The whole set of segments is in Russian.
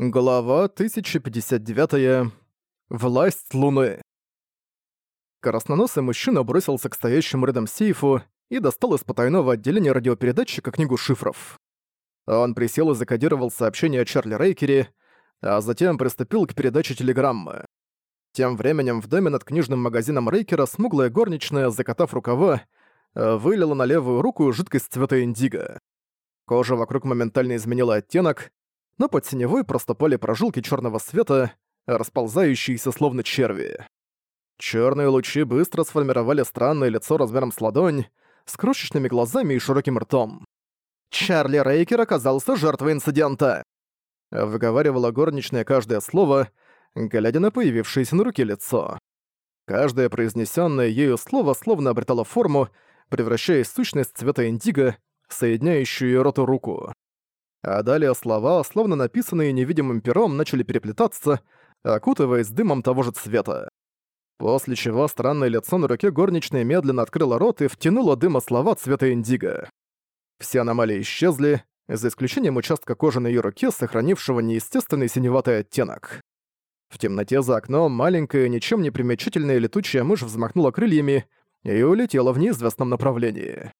Глава 1059. -я. Власть Луны. Красноносый мужчина бросился к стоящему рядом сейфу и достал из потайного отделения радиопередатчика книгу шифров. Он присел и закодировал сообщение о Чарли Рейкере, а затем приступил к передаче телеграммы. Тем временем в доме над книжным магазином Рейкера смуглая горничная, закатав рукава, вылила на левую руку жидкость цвета индиго. Кожа вокруг моментально изменила оттенок, но под синевой проступали прожилки черного света, расползающиеся словно черви. Черные лучи быстро сформировали странное лицо размером с ладонь, с крошечными глазами и широким ртом. «Чарли Рейкер оказался жертвой инцидента!» Выговаривала горничная каждое слово, глядя на появившееся на руке лицо. Каждое произнесенное ею слово словно обретало форму, превращаясь в сущность цвета индиго, соединяющую рот и руку. А далее слова, словно написанные невидимым пером, начали переплетаться, окутываясь дымом того же цвета. После чего странное лицо на руке горничной медленно открыло рот и втянуло дыма слова цвета индиго. Все аномалии исчезли, за исключением участка кожи на её руке, сохранившего неестественный синеватый оттенок. В темноте за окном маленькая, ничем не примечательная летучая мышь взмахнула крыльями и улетела в неизвестном направлении.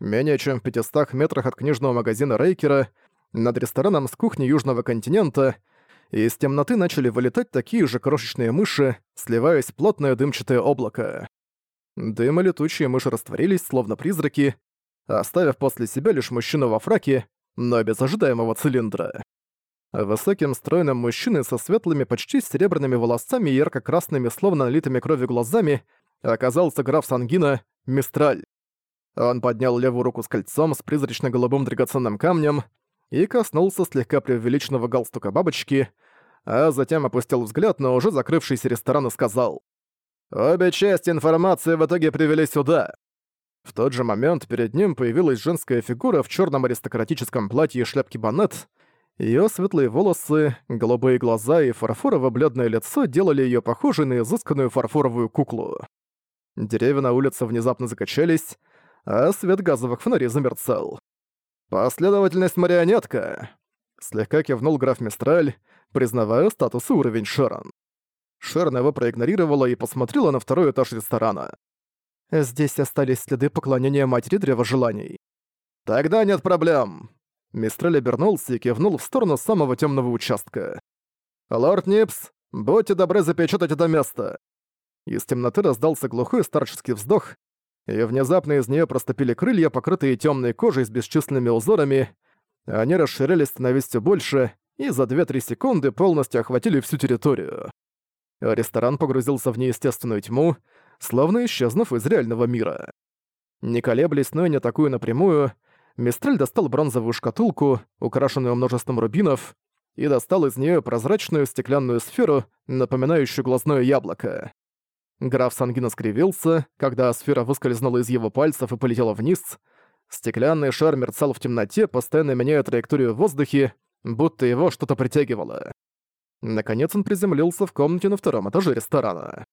Менее чем в 500 метрах от книжного магазина Рейкера — над рестораном с кухни Южного континента, и из темноты начали вылетать такие же крошечные мыши, сливаясь в плотное дымчатое облако. Дым и летучие мыши растворились, словно призраки, оставив после себя лишь мужчину во фраке, но без ожидаемого цилиндра. Высоким стройным мужчиной со светлыми, почти серебряными волосами и ярко-красными, словно налитыми кровью глазами, оказался граф Сангина Мистраль. Он поднял левую руку с кольцом с призрачно-голубым драгоценным камнем, и коснулся слегка преувеличенного галстука бабочки, а затем опустил взгляд на уже закрывшийся ресторан и сказал «Обе части информации в итоге привели сюда». В тот же момент перед ним появилась женская фигура в черном аристократическом платье и шляпке банет. Ее светлые волосы, голубые глаза и фарфорово-бледное лицо делали ее похожей на изысканную фарфоровую куклу. Деревья на улице внезапно закачались, а свет газовых фонарей замерцал. «Последовательность марионетка!» Слегка кивнул граф Мистраль, признавая статус и уровень Шерон. Шерон его проигнорировала и посмотрела на второй этаж ресторана. «Здесь остались следы поклонения Матери Древа Желаний». «Тогда нет проблем!» Мистраль обернулся и кивнул в сторону самого темного участка. «Лорд Нипс, будьте добры запечатать это место!» Из темноты раздался глухой старческий вздох, и внезапно из нее проступили крылья, покрытые темной кожей с бесчисленными узорами. Они расширялись, становясь все больше, и за 2-3 секунды полностью охватили всю территорию. Ресторан погрузился в неестественную тьму, словно исчезнув из реального мира. Не колеблясь, но и не такую напрямую, Мистраль достал бронзовую шкатулку, украшенную множеством рубинов, и достал из нее прозрачную стеклянную сферу, напоминающую глазное яблоко. Граф Сангина скривился, когда сфера выскользнула из его пальцев и полетела вниз. Стеклянный шар мерцал в темноте, постоянно меняя траекторию в воздухе, будто его что-то притягивало. Наконец он приземлился в комнате на втором этаже ресторана.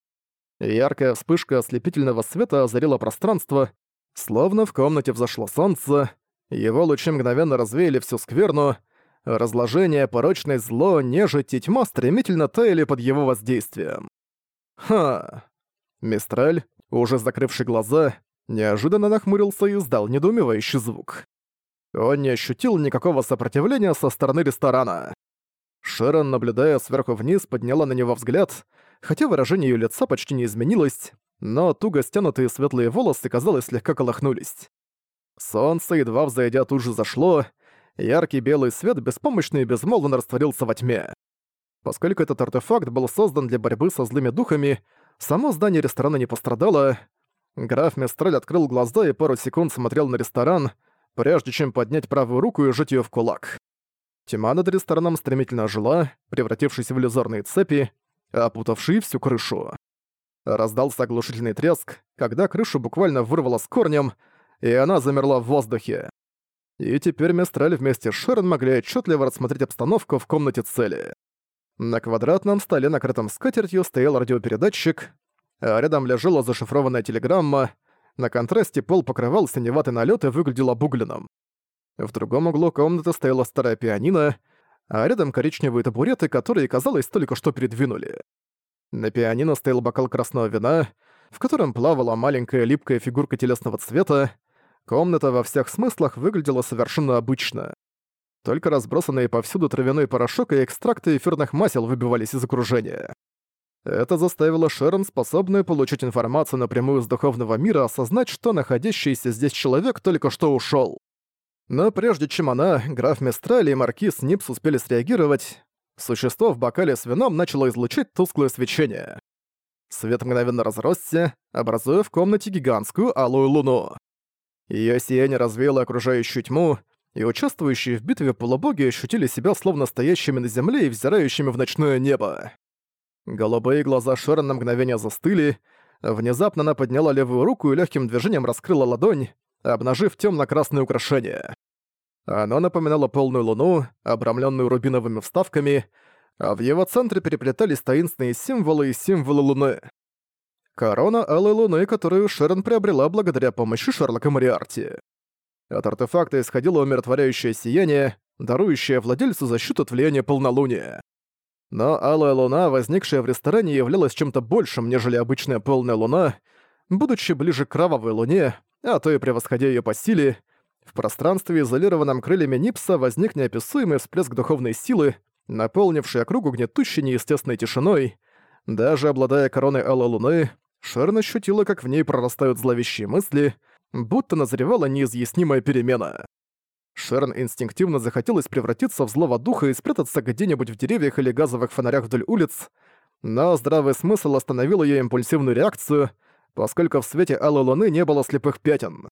Яркая вспышка ослепительного света озарила пространство, словно в комнате взошло солнце, его лучи мгновенно развеяли всю скверну, разложение, порочное зло, нежить и тьма стремительно таяли под его воздействием. Ха! Мистраль, уже закрывший глаза, неожиданно нахмурился и издал недоумевающий звук. Он не ощутил никакого сопротивления со стороны ресторана. Шерон, наблюдая сверху вниз, подняла на него взгляд, хотя выражение ее лица почти не изменилось, но туго стянутые светлые волосы, казалось, слегка колыхнулись. Солнце, едва взойдя, тут же зашло, яркий белый свет беспомощно и безмолвно растворился во тьме. Поскольку этот артефакт был создан для борьбы со злыми духами, Само здание ресторана не пострадало. Граф Мистрель открыл глаза и пару секунд смотрел на ресторан, прежде чем поднять правую руку и жать ее в кулак. Тьма над рестораном стремительно ожила, превратившись в иллюзорные цепи, опутавшие всю крышу. Раздался оглушительный треск, когда крышу буквально вырвало с корнем, и она замерла в воздухе. И теперь Мистраль вместе с Шерон могли отчетливо рассмотреть обстановку в комнате цели. На квадратном столе, накрытом скатертью, стоял радиопередатчик, а рядом лежала зашифрованная телеграмма, на контрасте пол покрывал синеватый налёт и выглядел обугленным. В другом углу комнаты стояла старая пианино, а рядом коричневые табуреты, которые, казалось, только что передвинули. На пианино стоял бокал красного вина, в котором плавала маленькая липкая фигурка телесного цвета. Комната во всех смыслах выглядела совершенно обычно. Только разбросанные повсюду травяной порошок и экстракты эфирных масел выбивались из окружения. Это заставило Шерон, способную получить информацию напрямую из духовного мира, осознать, что находящийся здесь человек только что ушел. Но прежде чем она, граф Местрали и маркиз Нипс успели среагировать, существо в бокале с вином начало излучать тусклое свечение. Свет мгновенно разросся, образуя в комнате гигантскую алую луну. Ее сияние развеяло окружающую тьму, и участвующие в битве полубоги ощутили себя словно стоящими на земле и взирающими в ночное небо. Голубые глаза Шора на мгновение застыли, внезапно она подняла левую руку и легким движением раскрыла ладонь, обнажив темно красное украшение. Оно напоминало полную луну, обрамленную рубиновыми вставками, а в его центре переплетались таинственные символы и символы луны. Корона Алой Луны, которую Шерон приобрела благодаря помощи Шерлока Мариарти. От артефакта исходило умиротворяющее сияние, дарующее владельцу защиту от влияния полнолуния. Но алая луна, возникшая в ресторане, являлась чем-то большим, нежели обычная полная луна, будучи ближе к кровавой луне, а то и превосходя ее по силе, в пространстве, изолированном крыльями Нипса, возник неописуемый всплеск духовной силы, наполнивший округу гнетущей неестественной тишиной. Даже обладая короной алой луны, Шерн ощутила, как в ней прорастают зловещие мысли — будто назревала неизъяснимая перемена. Шерн инстинктивно захотелось превратиться в злого духа и спрятаться где-нибудь в деревьях или газовых фонарях вдоль улиц, но здравый смысл остановил ее импульсивную реакцию, поскольку в свете алой луны не было слепых пятен.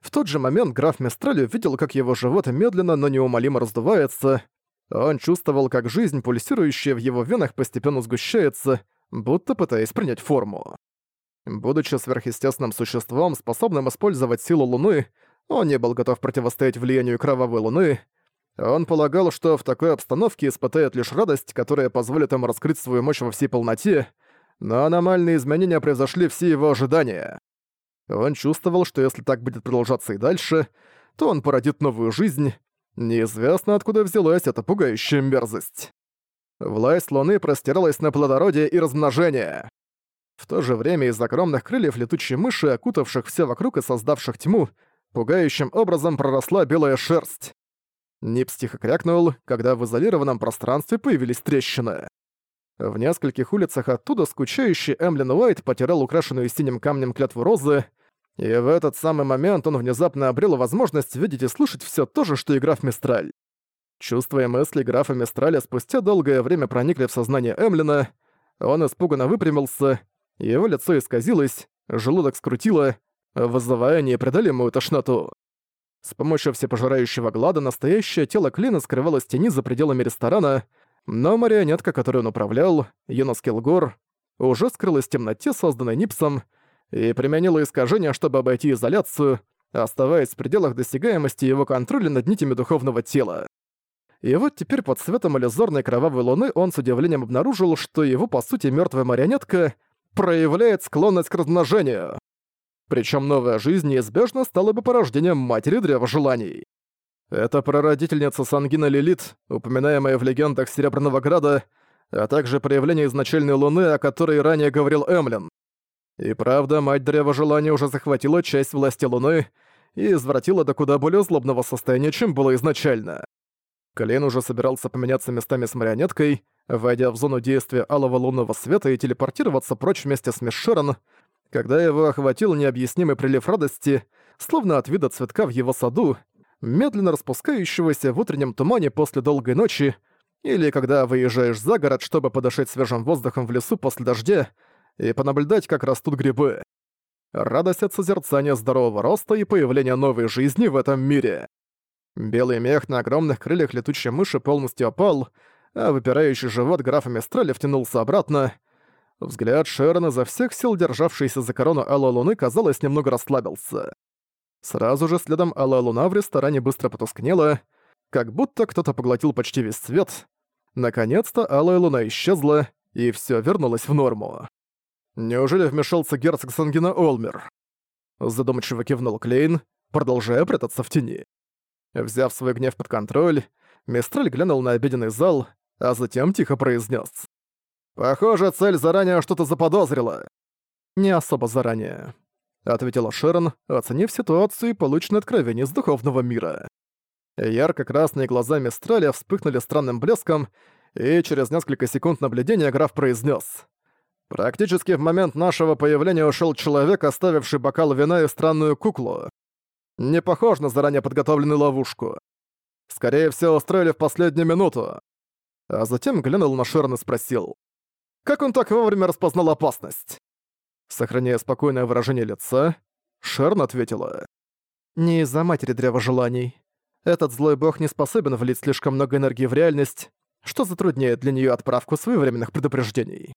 В тот же момент граф Мистраль увидел, как его живот медленно, но неумолимо раздувается. Он чувствовал, как жизнь, пульсирующая в его венах, постепенно сгущается, будто пытаясь принять форму. Будучи сверхъестественным существом, способным использовать силу Луны, он не был готов противостоять влиянию Кровавой Луны. Он полагал, что в такой обстановке испытает лишь радость, которая позволит ему раскрыть свою мощь во всей полноте, но аномальные изменения превзошли все его ожидания. Он чувствовал, что если так будет продолжаться и дальше, то он породит новую жизнь. Неизвестно, откуда взялась эта пугающая мерзость. Власть Луны простиралась на плодородие и размножение. В то же время из огромных крыльев летучей мыши, окутавших все вокруг и создавших тьму, пугающим образом проросла белая шерсть. Нипс тихо крякнул, когда в изолированном пространстве появились трещины. В нескольких улицах оттуда скучающий Эмлин Уайт потирал украшенную синим камнем клятву розы, и в этот самый момент он внезапно обрел возможность видеть и слышать все то же, что и граф Мистраль. Чувства и мысли графа Мистраля спустя долгое время проникли в сознание Эмлина, он испуганно выпрямился, его лицо исказилось, желудок скрутило, вызывая непреодолимую тошноту. С помощью всепожирающего глада настоящее тело Клина скрывалось в тени за пределами ресторана, но марионетка, которую он управлял, Юнос Килгор, уже скрылась в темноте, созданной Нипсом, и применила искажение, чтобы обойти изоляцию, оставаясь в пределах досягаемости его контроля над нитями духовного тела. И вот теперь под светом иллюзорной кровавой луны он с удивлением обнаружил, что его, по сути, мертвая марионетка — проявляет склонность к размножению. Причем новая жизнь неизбежно стала бы порождением матери древа желаний. Это прародительница Сангина Лилит, упоминаемая в легендах Серебряного Града, а также проявление изначальной луны, о которой ранее говорил Эмлин. И правда, мать Древа Желания уже захватила часть власти луны и извратила до куда более злобного состояния, чем было изначально. Клейн уже собирался поменяться местами с марионеткой, войдя в зону действия алого лунного света и телепортироваться прочь вместе с Мишерон, когда его охватил необъяснимый прилив радости, словно от вида цветка в его саду, медленно распускающегося в утреннем тумане после долгой ночи, или когда выезжаешь за город, чтобы подышать свежим воздухом в лесу после дождя и понаблюдать, как растут грибы. Радость от созерцания здорового роста и появления новой жизни в этом мире. Белый мех на огромных крыльях летучей мыши полностью опал, а выпирающий живот графа Мистреля втянулся обратно. Взгляд Шерона за всех сил, державшийся за корону Алой Луны, казалось, немного расслабился. Сразу же следом Алая Луна в ресторане быстро потускнела, как будто кто-то поглотил почти весь свет. Наконец-то Алая Луна исчезла, и все вернулось в норму. «Неужели вмешался герцог Сангина Олмер?» Задумчиво кивнул Клейн, продолжая прятаться в тени. Взяв свой гнев под контроль, Мистраль глянул на обеденный зал, а затем тихо произнес: «Похоже, цель заранее что-то заподозрила». «Не особо заранее», — ответила Шерон, оценив ситуацию и полученное откровение из духовного мира. Ярко-красные глаза Мистраля вспыхнули странным блеском, и через несколько секунд наблюдения граф произнес: «Практически в момент нашего появления ушел человек, оставивший бокал вина и странную куклу не похож на заранее подготовленную ловушку. Скорее всего, устроили в последнюю минуту. А затем глянул на Шерн и спросил. Как он так вовремя распознал опасность? Сохраняя спокойное выражение лица, Шерн ответила. «Не из-за матери древа желаний. Этот злой бог не способен влить слишком много энергии в реальность, что затрудняет для неё отправку своевременных предупреждений.